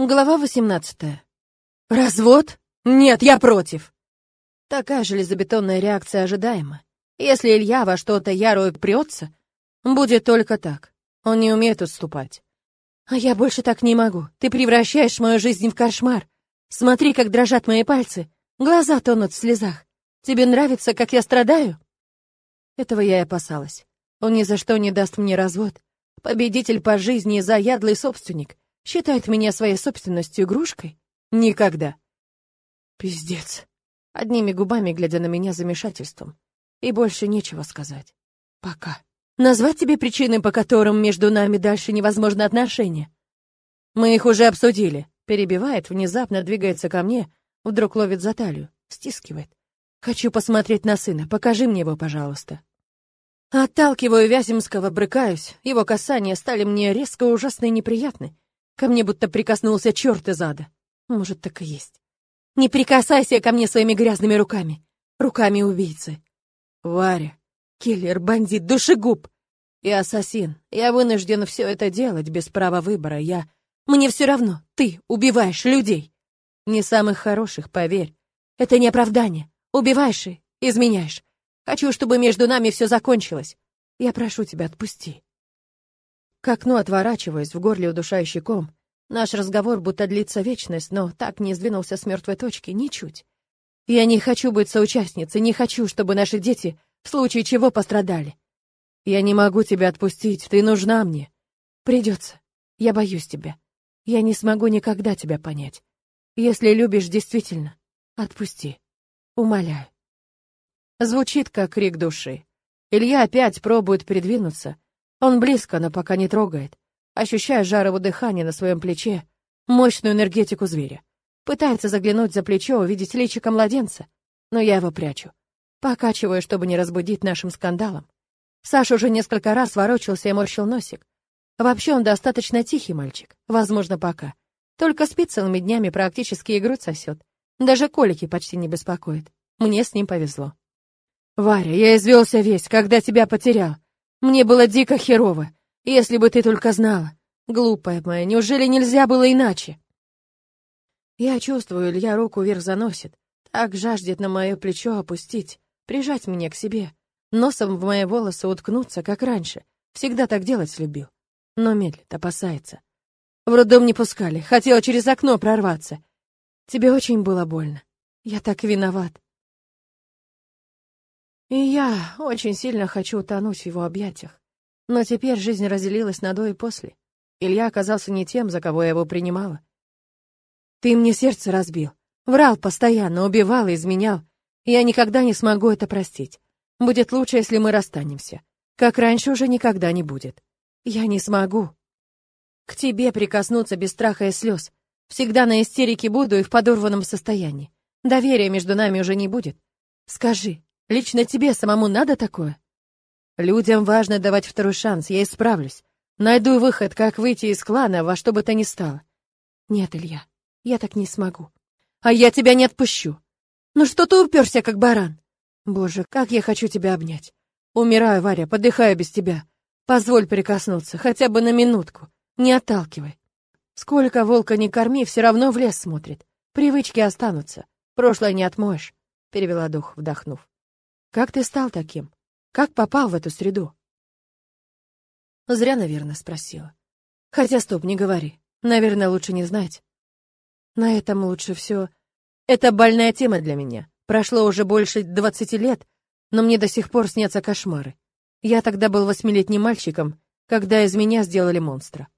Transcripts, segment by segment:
Глава 18. Развод? Нет, я против. Такая железобетонная реакция ожидаема. Если Илья во что-то ярую прется, будет только так. Он не умеет уступать. А я больше так не могу. Ты превращаешь мою жизнь в кошмар. Смотри, как дрожат мои пальцы. Глаза тонут в слезах. Тебе нравится, как я страдаю? Этого я и опасалась. Он ни за что не даст мне развод. Победитель по жизни и заядлый собственник — Считает меня своей собственностью игрушкой? Никогда. Пиздец. Одними губами, глядя на меня замешательством. И больше нечего сказать. Пока. Назвать тебе причины, по которым между нами дальше невозможно отношения? Мы их уже обсудили. Перебивает, внезапно двигается ко мне, вдруг ловит за талию, стискивает. Хочу посмотреть на сына, покажи мне его, пожалуйста. Отталкиваю Вяземского, брыкаюсь. Его касания стали мне резко ужасно и неприятны. Ко мне будто прикоснулся черт из ада. Может, так и есть. Не прикасайся ко мне своими грязными руками. Руками убийцы. Варя, киллер, бандит, душегуб. И ассасин. Я вынужден все это делать без права выбора. Я... Мне все равно. Ты убиваешь людей. Не самых хороших, поверь. Это не оправдание. Убиваешь и изменяешь. Хочу, чтобы между нами все закончилось. Я прошу тебя, отпусти. К окну отворачиваясь, в горле удушающий ком. Наш разговор будто длится вечность, но так не сдвинулся с мертвой точки, ничуть. Я не хочу быть соучастницей, не хочу, чтобы наши дети в случае чего пострадали. Я не могу тебя отпустить, ты нужна мне. Придется. Я боюсь тебя. Я не смогу никогда тебя понять. Если любишь действительно, отпусти. Умоляю. Звучит, как крик души. Илья опять пробует придвинуться, он близко, но пока не трогает, ощущая жар его дыхания на своем плече, мощную энергетику зверя. Пытается заглянуть за плечо, увидеть личико младенца, но я его прячу. Покачиваю, чтобы не разбудить нашим скандалом. Саша уже несколько раз ворочался и морщил носик. Вообще он достаточно тихий мальчик, возможно, пока. Только спит целыми днями, практически и грудь сосет. Даже колики почти не беспокоит. Мне с ним повезло. «Варя, я извелся весь, когда тебя потерял. Мне было дико херово. Если бы ты только знала. Глупая моя, неужели нельзя было иначе? Я чувствую, Илья руку вверх заносит. Так жаждет на мое плечо опустить, прижать меня к себе. Носом в мои волосы уткнуться, как раньше. Всегда так делать любил. Но медлит, опасается. В роддом не пускали, хотела через окно прорваться. Тебе очень было больно. Я так виноват. И я очень сильно хочу утонуть в его объятиях. Но теперь жизнь разделилась на до и после. Илья оказался не тем, за кого я его принимала. Ты мне сердце разбил. Врал постоянно, убивал и изменял. Я никогда не смогу это простить. Будет лучше, если мы расстанемся. Как раньше уже никогда не будет. Я не смогу. К тебе прикоснуться без страха и слез. Всегда на истерике буду и в подорванном состоянии. Доверия между нами уже не будет. Скажи, Лично тебе самому надо такое? Людям важно давать второй шанс, я исправлюсь. Найду выход, как выйти из клана во что бы то ни стало. Нет, Илья, я так не смогу. А я тебя не отпущу. Ну что ты уперся, как баран? Боже, как я хочу тебя обнять. Умираю, Варя, подыхаю без тебя. Позволь прикоснуться, хотя бы на минутку. Не отталкивай. Сколько волка не корми, все равно в лес смотрит. Привычки останутся. Прошлое не отмоешь. Перевела дух, вдохнув. Как ты стал таким? Как попал в эту среду? Зря, наверное, спросила. Хотя, стоп, не говори. Наверное, лучше не знать. На этом лучше все. Это больная тема для меня. Прошло уже больше двадцати лет, но мне до сих пор снятся кошмары. Я тогда был восьмилетним мальчиком, когда из меня сделали монстра.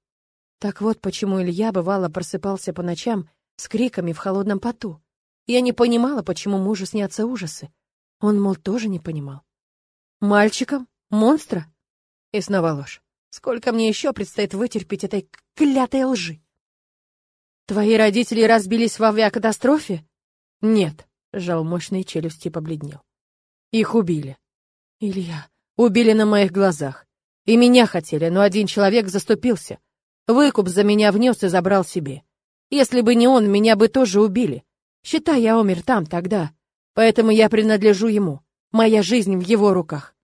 Так вот, почему Илья бывало просыпался по ночам с криками в холодном поту. Я не понимала, почему мужу снятся ужасы. Он, мол, тоже не понимал. Мальчиком? Монстра? И снова ложь. Сколько мне еще предстоит вытерпеть этой клятой лжи? Твои родители разбились в авиакатастрофе? Нет, сжал мощные челюсти и побледнел. Их убили. Илья, убили на моих глазах. И меня хотели, но один человек заступился. Выкуп за меня внес и забрал себе. Если бы не он, меня бы тоже убили. Считай, я умер там тогда, Поэтому я принадлежу ему. Моя жизнь в его руках.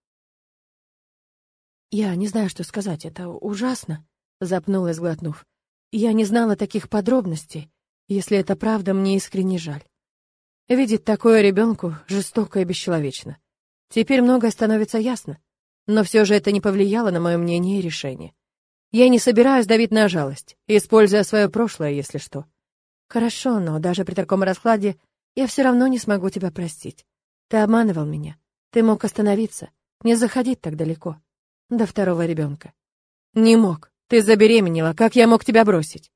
Я не знаю, что сказать. Это ужасно, запнулась, глотнув. Я не знала таких подробностей. Если это правда, мне искренне жаль. Видеть такое ребенку жестоко и бесчеловечно. Теперь многое становится ясно. Но все же это не повлияло на мое мнение и решение. Я не собираюсь давить на жалость, используя свое прошлое, если что. Хорошо, но даже при таком раскладе я все равно не смогу тебя простить. Ты обманывал меня. Ты мог остановиться, не заходить так далеко. До второго ребенка. Не мог. Ты забеременела, как я мог тебя бросить?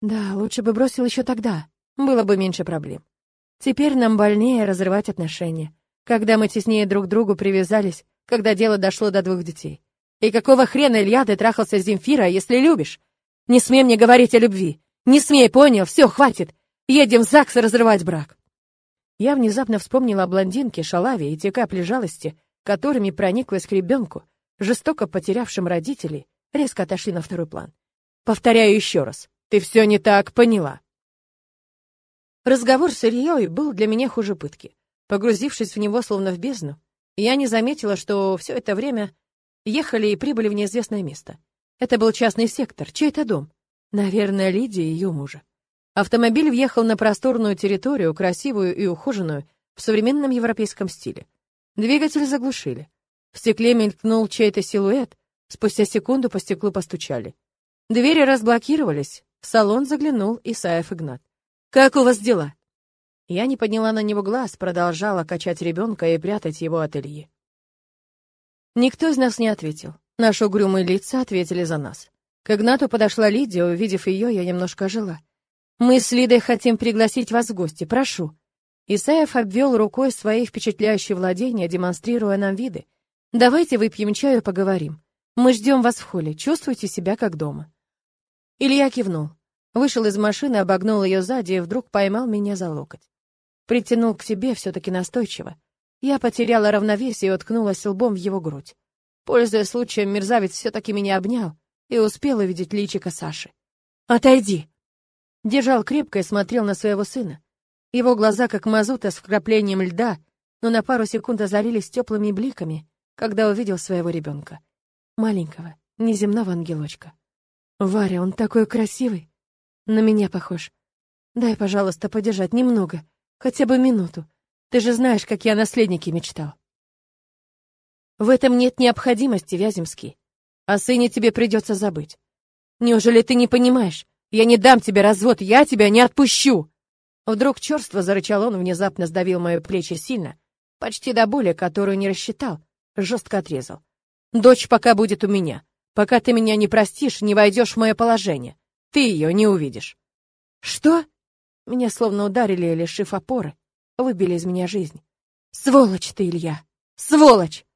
Да, лучше бы бросил еще тогда. Было бы меньше проблем. Теперь нам больнее разрывать отношения, когда мы теснее друг к другу привязались, когда дело дошло до двух детей. И какого хрена, Илья, ты трахался с Земфирой, если любишь? Не смей мне говорить о любви. Не смей, понял? Все, хватит. Едем в ЗАГС разрывать брак. Я внезапно вспомнила о блондинке, шалаве и те капли жалости, которыми прониклась к ребенку, жестоко потерявшим родителей, резко отошли на второй план. Повторяю еще раз. Ты все не так поняла. Разговор с Ильей был для меня хуже пытки. Погрузившись в него словно в бездну, я не заметила, что все это время ехали и прибыли в неизвестное место. Это был частный сектор, чей-то дом. Наверное, Лидия и ее мужа. Автомобиль въехал на просторную территорию, красивую и ухоженную, в современном европейском стиле. Двигатель заглушили. В стекле мелькнул чей-то силуэт, спустя секунду по стеклу постучали. Двери разблокировались, в салон заглянул Исаев Игнат. «Как у вас дела?» Я не подняла на него глаз, продолжала качать ребенка и прятать его от Ильи. Никто из нас не ответил. Наши угрюмые лица ответили за нас. К Игнату подошла Лидия, увидев ее, я немножко ожила. «Мы с Лидой хотим пригласить вас в гости, прошу». Исаев обвел рукой свои впечатляющие владения, демонстрируя нам виды. «Давайте выпьем чаю и поговорим. Мы ждем вас в холле, чувствуйте себя как дома». Илья кивнул. Вышел из машины, обогнул ее сзади и вдруг поймал меня за локоть. Притянул к себе все-таки настойчиво. Я потеряла равновесие и уткнулась лбом в его грудь. Пользуясь случаем, мерзавец все-таки меня обнял и успел увидеть личико Саши. «Отойди!» Держал крепко и смотрел на своего сына. Его глаза, как мазута с вкраплением льда, но на пару секунд озарились теплыми бликами, когда увидел своего ребенка. Маленького, неземного ангелочка. «Варя, он такой красивый!» На меня похож. Дай, пожалуйста, подержать немного, хотя бы минуту. Ты же знаешь, как я о наследнике мечтал. В этом нет необходимости, Вяземский. О сыне тебе придется забыть. Неужели ты не понимаешь? Я не дам тебе развод, я тебя не отпущу!» Вдруг черство зарычал он, внезапно сдавил мои плечи сильно, почти до боли, которую не рассчитал, жестко отрезал. «Дочь пока будет у меня. Пока ты меня не простишь, не войдешь в мое положение. Ты ее не увидишь. Что? Меня словно ударили, лишив опоры. Выбили из меня жизнь. Сволочь ты, Илья! Сволочь!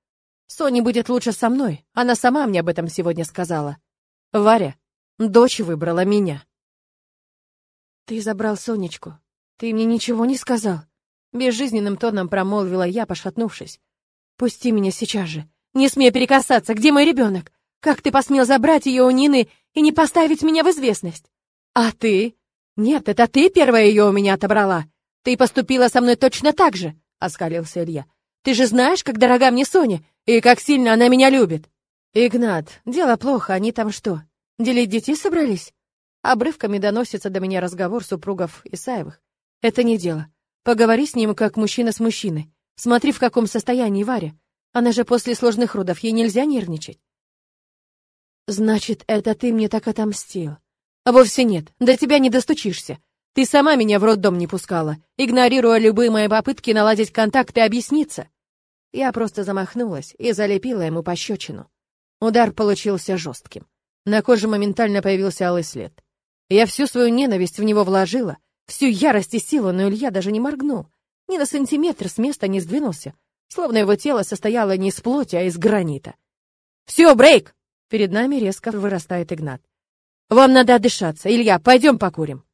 Соня будет лучше со мной. Она сама мне об этом сегодня сказала. Варя, дочь выбрала меня. Ты забрал Сонечку. Ты мне ничего не сказал. Безжизненным тоном промолвила я, пошатнувшись. Пусти меня сейчас же. Не смей перекасаться. Где мой ребенок? Как ты посмел забрать ее у Нины и не поставить меня в известность? А ты? Нет, это ты первая ее у меня отобрала. Ты поступила со мной точно так же, оскалился Илья. Ты же знаешь, как дорога мне Соня и как сильно она меня любит. Игнат, дело плохо, они там что, делить детей собрались? Обрывками доносится до меня разговор супругов Исаевых. Это не дело. Поговори с ним, как мужчина с мужчиной. Смотри, в каком состоянии Варя. Она же после сложных родов, ей нельзя нервничать. Значит, это ты мне так отомстил? А вовсе нет, до тебя не достучишься. Ты сама меня в роддом не пускала, игнорируя любые мои попытки наладить контакт и объясниться. Я просто замахнулась и залепила ему пощечину. Удар получился жестким. На коже моментально появился алый след. Я всю свою ненависть в него вложила, всю ярость и силу, но Илья даже не моргнул. Ни на сантиметр с места не сдвинулся, словно его тело состояло не из плоти, а из гранита. «Все, брейк!» Перед нами резко вырастает Игнат. «Вам надо отдышаться. Илья, пойдем покурим».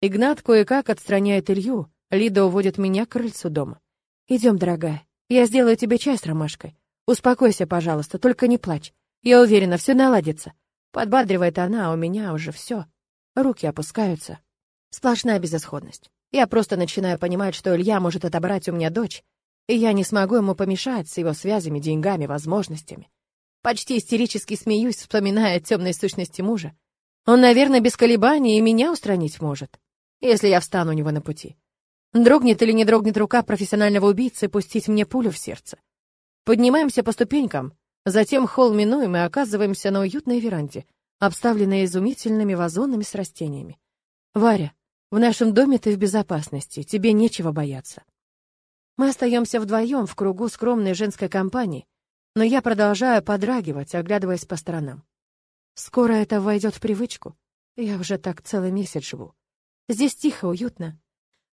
Игнат кое-как отстраняет Илью. Лида уводит меня к крыльцу дома. «Идем, дорогая. Я сделаю тебе чай с ромашкой. Успокойся, пожалуйста, только не плачь. Я уверена, все наладится». Подбадривает она, а у меня уже все. Руки опускаются. Сплошная безысходность. Я просто начинаю понимать, что Илья может отобрать у меня дочь, и я не смогу ему помешать с его связями, деньгами, возможностями. Почти истерически смеюсь, вспоминая темные сущности мужа. Он, наверное, без колебаний и меня устранить может, если я встану у него на пути. Дрогнет или не дрогнет рука профессионального убийцы пустить мне пулю в сердце. Поднимаемся по ступенькам, затем холл минуем и оказываемся на уютной веранде, обставленной изумительными вазонами с растениями. Варя, в нашем доме ты в безопасности, тебе нечего бояться. Мы остаемся вдвоем в кругу скромной женской компании, но я продолжаю подрагивать, оглядываясь по сторонам. Скоро это войдет в привычку. Я уже так целый месяц живу. Здесь тихо, уютно.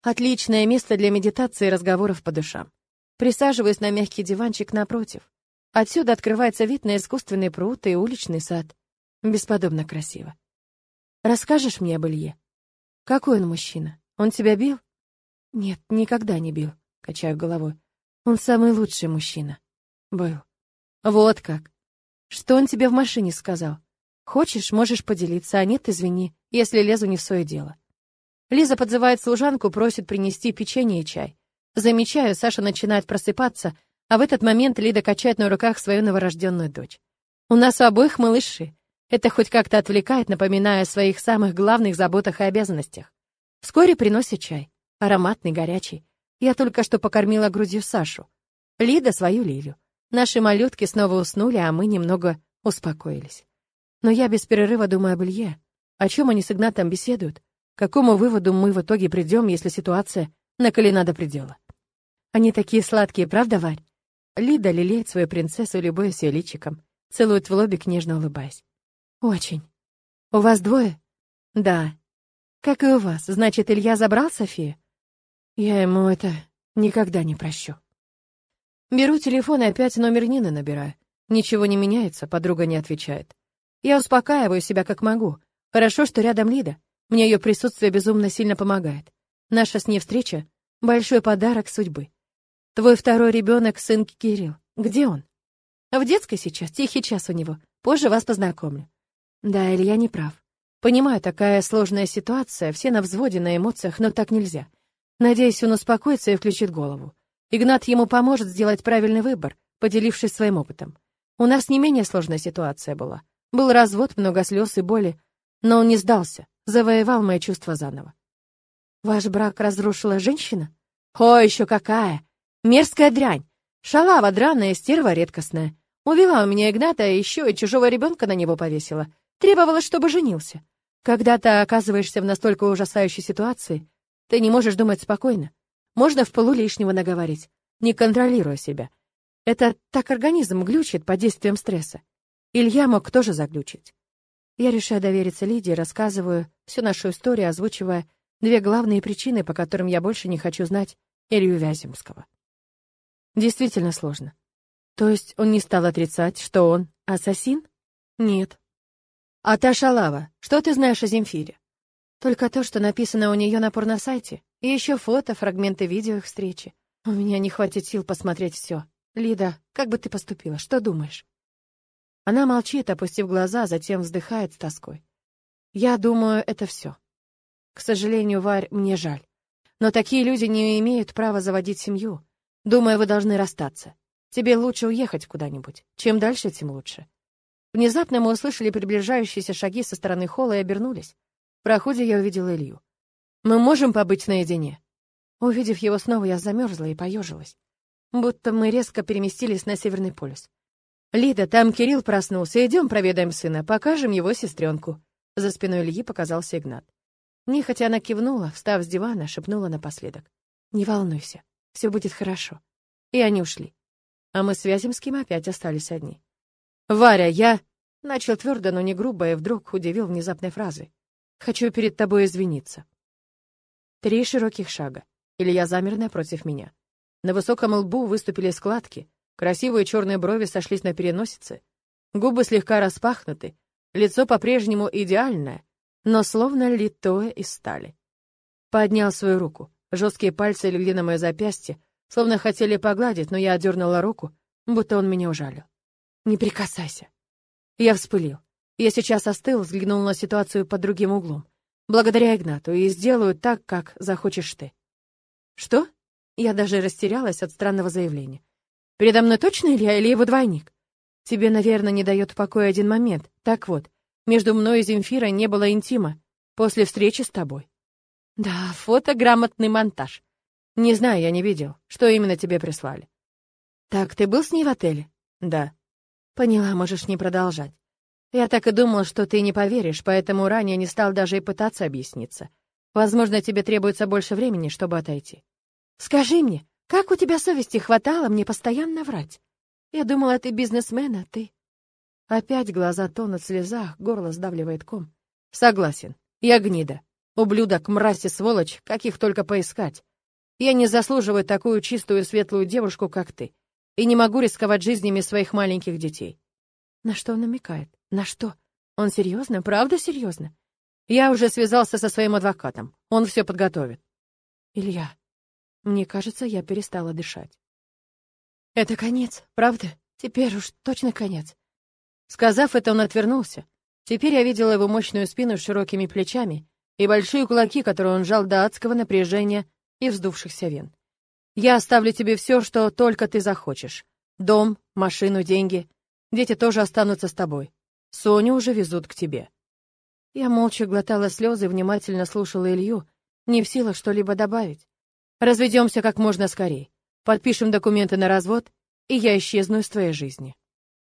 Отличное место для медитации и разговоров по душам. Присаживаюсь на мягкий диванчик напротив. Отсюда открывается вид на искусственный пруд и уличный сад. Бесподобно красиво. Расскажешь мне об Илье? Какой он мужчина? Он тебя бил? Нет, никогда не бил, качаю головой. Он самый лучший мужчина. Был. Вот как. Что он тебе в машине сказал? Хочешь, можешь поделиться, а нет, извини, если лезу не в свое дело. Лиза подзывает служанку, просит принести печенье и чай. Замечаю, Саша начинает просыпаться, а в этот момент Лида качает на руках свою новорожденную дочь. У нас у обоих малыши. Это хоть как-то отвлекает, напоминая о своих самых главных заботах и обязанностях. Вскоре приносит чай. Ароматный, горячий. Я только что покормила грудью Сашу. Лида свою Лилю. Наши малютки снова уснули, а мы немного успокоились. Но я без перерыва думаю об Илье. О чем они с Игнатом беседуют? К какому выводу мы в итоге придем, если ситуация накалена до предела? Они такие сладкие, правда, Варь? Лида лелеет свою принцессу, любуясь ее личиком, целует в лобик, нежно улыбаясь. Очень. У вас двое? Да. Как и у вас. Значит, Илья забрал Софию? Я ему это никогда не прощу. Беру телефон и опять номер Нины набираю. Ничего не меняется, подруга не отвечает. Я успокаиваю себя как могу. Хорошо, что рядом Лида. Мне ее присутствие безумно сильно помогает. Наша с ней встреча — большой подарок судьбы. Твой второй ребенок, сын Кирилл. Где он? В детской сейчас, тихий час у него. Позже вас познакомлю. Да, Илья не прав. Понимаю, такая сложная ситуация, все на взводе, на эмоциях, но так нельзя. Надеюсь, он успокоится и включит голову. Игнат ему поможет сделать правильный выбор, поделившись своим опытом. У нас не менее сложная ситуация была. Был развод, много слез и боли, но он не сдался, завоевал мои чувства заново. Ваш брак разрушила женщина? О, еще какая! Мерзкая дрянь! Шалава драная, стерва редкостная. Увела у меня Игната, а еще и чужого ребенка на него повесила. Требовала, чтобы женился. Когда ты оказываешься в настолько ужасающей ситуации, ты не можешь думать спокойно. Можно в полу лишнего наговорить, не контролируя себя. Это так организм глючит под действием стресса. Илья мог тоже заглючить. Я решаю довериться Лидии, рассказываю всю нашу историю, озвучивая две главные причины, по которым я больше не хочу знать Илью Вяземского. Действительно сложно. То есть он не стал отрицать, что он ассасин? Нет. А та шалава, что ты знаешь о Земфире? Только то, что написано у нее на порносайте, и еще фото, фрагменты видео их встречи. У меня не хватит сил посмотреть все. Лида, как бы ты поступила? Что думаешь? Она молчит, опустив глаза, затем вздыхает с тоской. Я думаю, это все. К сожалению, Варь, мне жаль. Но такие люди не имеют права заводить семью. Думаю, вы должны расстаться. Тебе лучше уехать куда-нибудь. Чем дальше, тем лучше. Внезапно мы услышали приближающиеся шаги со стороны холла и обернулись. В проходе я увидела Илью. «Мы можем побыть наедине?» Увидев его снова, я замерзла и поежилась. Будто мы резко переместились на Северный полюс. «Лида, там Кирилл проснулся. Идем проведаем сына, покажем его сестренку». За спиной Ильи показался Игнат. Нехотя она кивнула, встав с дивана, шепнула напоследок. «Не волнуйся, все будет хорошо». И они ушли. А мы с Вяземским опять остались одни. «Варя, я...» Начал твердо, но не грубо, и вдруг удивил внезапной фразой. «Хочу перед тобой извиниться». Три широких шага. Илья замер напротив меня. На высоком лбу выступили складки, красивые черные брови сошлись на переносице, губы слегка распахнуты, лицо по-прежнему идеальное, но словно литое из стали. Поднял свою руку. Жесткие пальцы легли на мое запястье, словно хотели погладить, но я отдернула руку, будто он меня ужалил. Не прикасайся. Я вспылил. Я сейчас остыл, взглянул на ситуацию под другим углом. Благодаря Игнату, и сделаю так, как захочешь ты. Что? Я даже растерялась от странного заявления. Передо мной точно Илья или его двойник? Тебе, наверное, не дает покоя один момент. Так вот, Между мной и Земфирой не было интима после встречи с тобой. Да, фото грамотный монтаж. Не знаю, я не видел. Что именно тебе прислали? Так, ты был с ней в отеле? Да. Поняла, можешь не продолжать. Я так и думал, что ты не поверишь, поэтому ранее не стал даже и пытаться объясниться. Возможно, тебе требуется больше времени, чтобы отойти. Скажи мне, как у тебя совести хватало мне постоянно врать? Я думала, ты бизнесмен, а ты... Опять глаза тонут в слезах, горло сдавливает ком. Согласен, я гнида. Ублюдок, мразь и сволочь, каких только поискать. Я не заслуживаю такую чистую и светлую девушку, как ты, и не могу рисковать жизнями своих маленьких детей. На что он намекает? На что? Он серьезно? Правда серьезно? Я уже связался со своим адвокатом. Он все подготовит. Илья, мне кажется, я перестала дышать. Это конец, правда? Теперь уж точно конец. Сказав это, он отвернулся. Теперь я видела его мощную спину с широкими плечами и большие кулаки, которые он сжал до адского напряжения и вздувшихся вен. Я оставлю тебе все, что только ты захочешь. Дом, машину, деньги. Дети тоже останутся с тобой. Соню уже везут к тебе. Я молча глотала слезы, внимательно слушала Илью, не в силах что-либо добавить. Разведемся как можно скорее. Подпишем документы на развод, и я исчезну из твоей жизни.